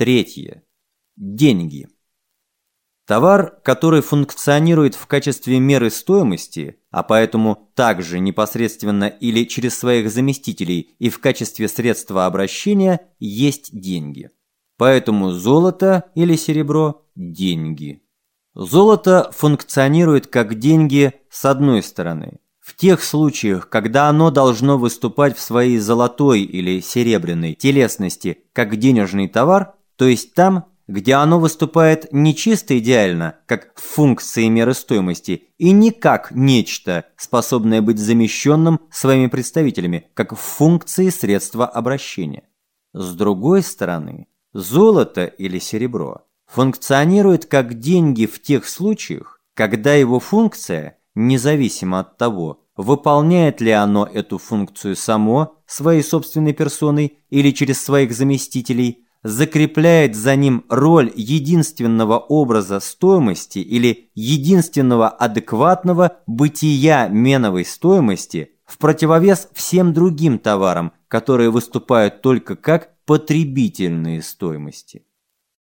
Третье. Деньги. Товар, который функционирует в качестве меры стоимости, а поэтому также непосредственно или через своих заместителей и в качестве средства обращения, есть деньги. Поэтому золото или серебро – деньги. Золото функционирует как деньги с одной стороны. В тех случаях, когда оно должно выступать в своей золотой или серебряной телесности как денежный товар, то есть там, где оно выступает не чисто идеально, как функции меры стоимости, и не как нечто, способное быть замещенным своими представителями, как функции средства обращения. С другой стороны, золото или серебро функционирует как деньги в тех случаях, когда его функция, независимо от того, выполняет ли оно эту функцию само, своей собственной персоной или через своих заместителей – закрепляет за ним роль единственного образа стоимости или единственного адекватного бытия меновой стоимости в противовес всем другим товарам, которые выступают только как потребительные стоимости.